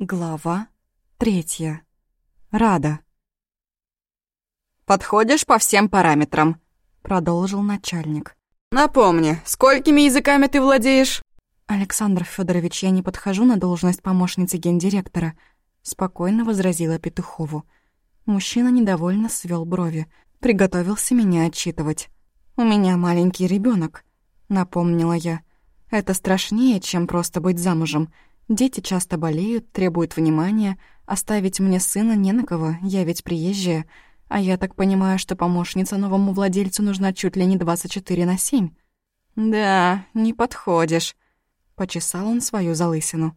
Глава третья. Рада. «Подходишь по всем параметрам», — продолжил начальник. «Напомни, сколькими языками ты владеешь?» «Александр Федорович, я не подхожу на должность помощницы гендиректора», — спокойно возразила Петухову. Мужчина недовольно свел брови, приготовился меня отчитывать. «У меня маленький ребенок, напомнила я. «Это страшнее, чем просто быть замужем. Дети часто болеют, требуют внимания. Оставить мне сына не на кого, я ведь приезжая. А я так понимаю, что помощница новому владельцу нужна чуть ли не 24 на 7. «Да, не подходишь», — почесал он свою залысину.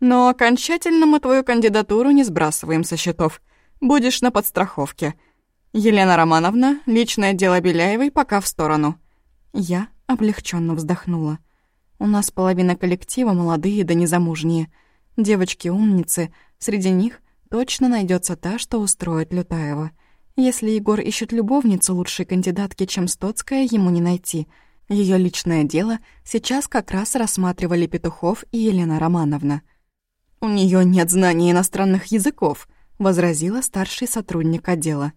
«Но окончательно мы твою кандидатуру не сбрасываем со счетов. Будешь на подстраховке. Елена Романовна, личное дело Беляевой пока в сторону». Я облегченно вздохнула. У нас половина коллектива молодые да незамужние. Девочки-умницы, среди них точно найдется та, что устроит Лютаева. Если Егор ищет любовницу лучшей кандидатки, чем Стоцкая, ему не найти. Ее личное дело сейчас как раз рассматривали Петухов и Елена Романовна. «У нее нет знаний иностранных языков», — возразила старший сотрудник отдела.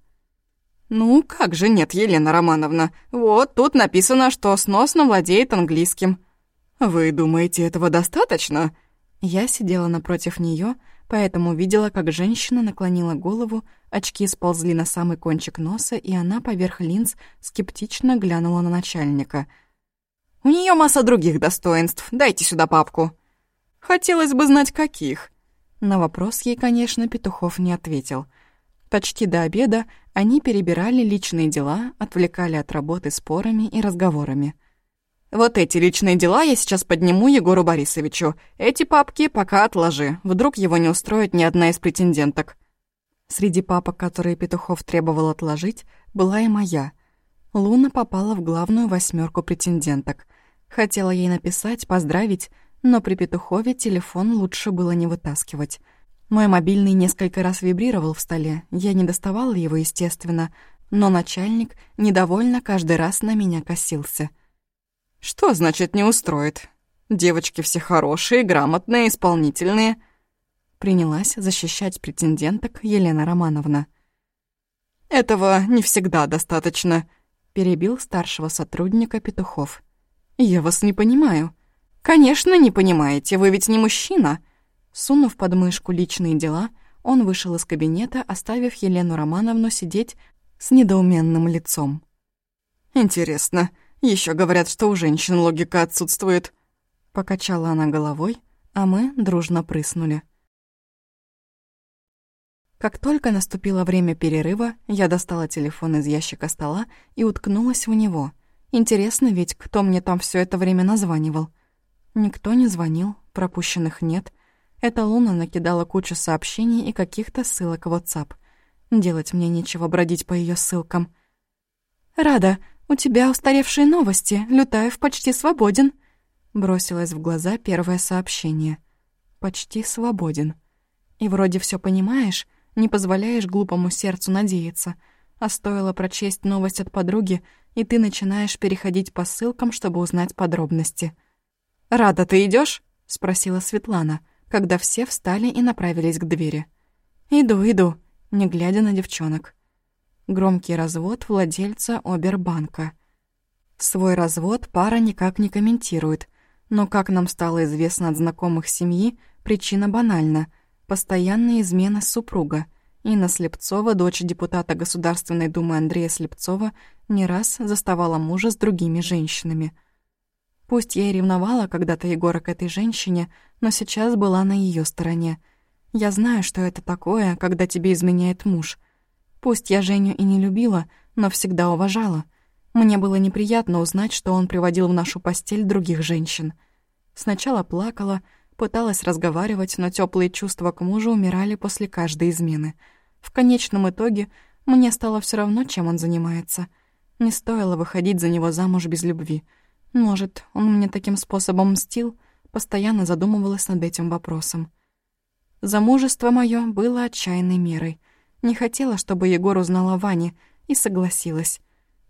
«Ну, как же нет, Елена Романовна? Вот, тут написано, что сносно владеет английским». «Вы думаете, этого достаточно?» Я сидела напротив нее, поэтому видела, как женщина наклонила голову, очки сползли на самый кончик носа, и она поверх линз скептично глянула на начальника. «У нее масса других достоинств. Дайте сюда папку». «Хотелось бы знать, каких». На вопрос ей, конечно, Петухов не ответил. Почти до обеда они перебирали личные дела, отвлекали от работы спорами и разговорами. Вот эти личные дела я сейчас подниму Егору Борисовичу. Эти папки пока отложи. Вдруг его не устроит ни одна из претенденток. Среди папок, которые Петухов требовал отложить, была и моя. Луна попала в главную восьмерку претенденток. Хотела ей написать, поздравить, но при Петухове телефон лучше было не вытаскивать. Мой мобильный несколько раз вибрировал в столе. Я не доставала его, естественно, но начальник недовольно каждый раз на меня косился — «Что значит не устроит? Девочки все хорошие, грамотные, исполнительные». Принялась защищать претенденток Елена Романовна. «Этого не всегда достаточно», — перебил старшего сотрудника Петухов. «Я вас не понимаю». «Конечно, не понимаете, вы ведь не мужчина». Сунув под мышку личные дела, он вышел из кабинета, оставив Елену Романовну сидеть с недоуменным лицом. «Интересно, еще говорят, что у женщин логика отсутствует». Покачала она головой, а мы дружно прыснули. Как только наступило время перерыва, я достала телефон из ящика стола и уткнулась в него. Интересно ведь, кто мне там все это время названивал. Никто не звонил, пропущенных нет. Эта Луна накидала кучу сообщений и каких-то ссылок в WhatsApp. Делать мне нечего бродить по ее ссылкам. «Рада, «У тебя устаревшие новости. Лютаев почти свободен», — бросилось в глаза первое сообщение. «Почти свободен. И вроде все понимаешь, не позволяешь глупому сердцу надеяться, а стоило прочесть новость от подруги, и ты начинаешь переходить по ссылкам, чтобы узнать подробности». «Рада, ты идешь? спросила Светлана, когда все встали и направились к двери. «Иду, иду», не глядя на девчонок. Громкий развод владельца Обербанка. Свой развод пара никак не комментирует, но, как нам стало известно от знакомых семьи, причина банальна – постоянная измена супруга. Инна Слепцова, дочь депутата Государственной Думы Андрея Слепцова, не раз заставала мужа с другими женщинами. Пусть я и ревновала когда-то Егора к этой женщине, но сейчас была на ее стороне. Я знаю, что это такое, когда тебе изменяет муж – Пусть я Женю и не любила, но всегда уважала. Мне было неприятно узнать, что он приводил в нашу постель других женщин. Сначала плакала, пыталась разговаривать, но теплые чувства к мужу умирали после каждой измены. В конечном итоге мне стало все равно, чем он занимается. Не стоило выходить за него замуж без любви. Может, он мне таким способом мстил? Постоянно задумывалась над этим вопросом. Замужество мое было отчаянной мерой — не хотела, чтобы Егор узнал о Ване, и согласилась.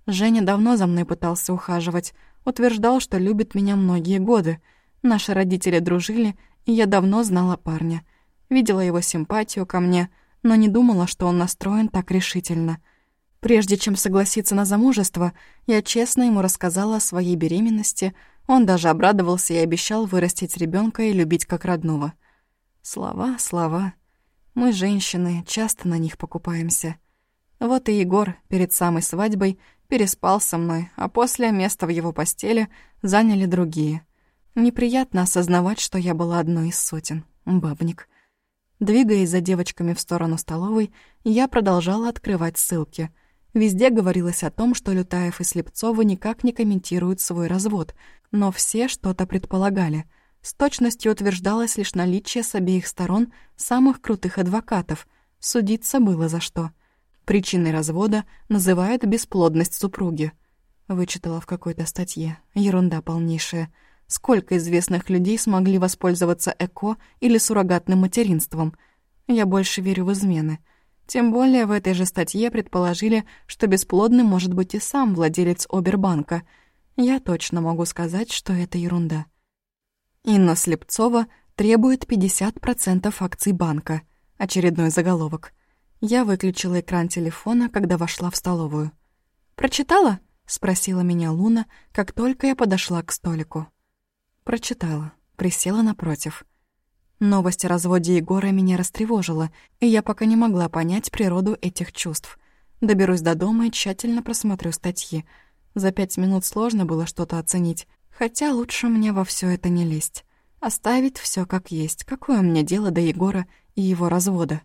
Женя давно за мной пытался ухаживать, утверждал, что любит меня многие годы. Наши родители дружили, и я давно знала парня. видела его симпатию ко мне, но не думала, что он настроен так решительно. Прежде чем согласиться на замужество, я честно ему рассказала о своей беременности, он даже обрадовался и обещал вырастить ребенка и любить как родного. Слова, слова. Мы, женщины, часто на них покупаемся. Вот и Егор перед самой свадьбой переспал со мной, а после место в его постели заняли другие. Неприятно осознавать, что я была одной из сотен. Бабник. Двигаясь за девочками в сторону столовой, я продолжала открывать ссылки. Везде говорилось о том, что Лютаев и Слепцова никак не комментируют свой развод, но все что-то предполагали. С точностью утверждалось лишь наличие с обеих сторон самых крутых адвокатов. Судиться было за что. Причиной развода называют бесплодность супруги. Вычитала в какой-то статье. Ерунда полнейшая. Сколько известных людей смогли воспользоваться ЭКО или суррогатным материнством? Я больше верю в измены. Тем более в этой же статье предположили, что бесплодным может быть и сам владелец Обербанка. Я точно могу сказать, что это ерунда. Инна Слепцова требует 50% акций банка. Очередной заголовок. Я выключила экран телефона, когда вошла в столовую. «Прочитала?» — спросила меня Луна, как только я подошла к столику. Прочитала, присела напротив. Новость о разводе Егора меня растревожила, и я пока не могла понять природу этих чувств. Доберусь до дома и тщательно просмотрю статьи. За пять минут сложно было что-то оценить, хотя лучше мне во все это не лезть. Оставить все как есть. Какое мне дело до Егора и его развода?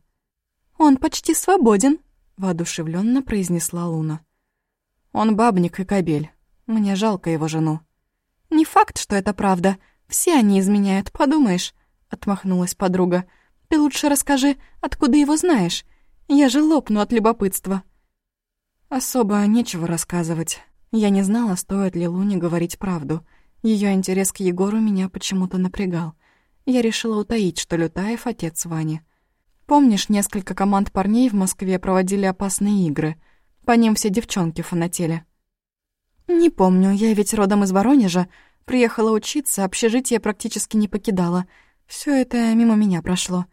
«Он почти свободен», — воодушевленно произнесла Луна. «Он бабник и кобель. Мне жалко его жену». «Не факт, что это правда. Все они изменяют, подумаешь», — отмахнулась подруга. «Ты лучше расскажи, откуда его знаешь. Я же лопну от любопытства». Особо нечего рассказывать. Я не знала, стоит ли Луне говорить правду. Ее интерес к Егору меня почему-то напрягал. Я решила утаить, что Лютаев — отец Вани. Помнишь, несколько команд парней в Москве проводили опасные игры? По ним все девчонки фанатели. Не помню, я ведь родом из Воронежа. Приехала учиться, общежитие практически не покидала. Все это мимо меня прошло.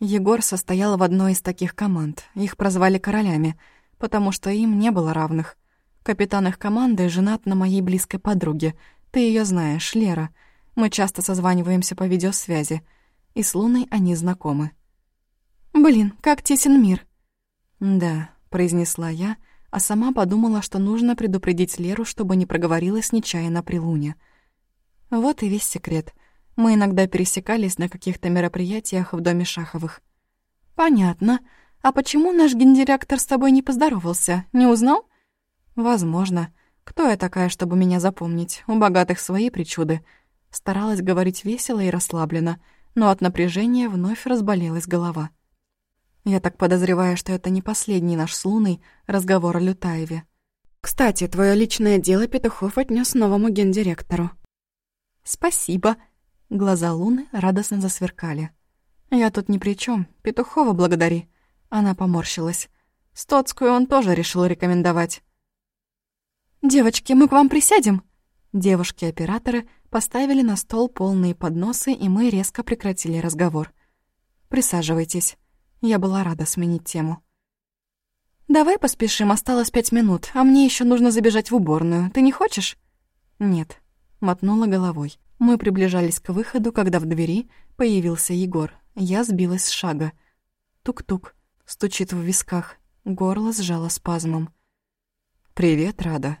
Егор состоял в одной из таких команд. Их прозвали королями, потому что им не было равных. Капитан их команды женат на моей близкой подруге. Ты ее знаешь, Лера. Мы часто созваниваемся по видеосвязи. И с Луной они знакомы. «Блин, как тесен мир!» «Да», — произнесла я, а сама подумала, что нужно предупредить Леру, чтобы не проговорилась нечаянно при Луне. Вот и весь секрет. Мы иногда пересекались на каких-то мероприятиях в доме Шаховых. «Понятно. А почему наш гендиректор с тобой не поздоровался? Не узнал?» «Возможно. Кто я такая, чтобы меня запомнить? У богатых свои причуды». Старалась говорить весело и расслабленно, но от напряжения вновь разболелась голова. Я так подозреваю, что это не последний наш с Луной разговор о Лютаеве. Кстати, твое личное дело Петухов отнес новому гендиректору. Спасибо. Глаза Луны радостно засверкали. Я тут ни при чем. Петухова благодари. Она поморщилась. Стоцкую он тоже решил рекомендовать. «Девочки, мы к вам присядем?» Девушки-операторы поставили на стол полные подносы, и мы резко прекратили разговор. «Присаживайтесь». Я была рада сменить тему. «Давай поспешим, осталось пять минут, а мне еще нужно забежать в уборную. Ты не хочешь?» «Нет», — мотнула головой. Мы приближались к выходу, когда в двери появился Егор. Я сбилась с шага. Тук-тук, стучит в висках. Горло сжало спазмом. «Привет, Рада»,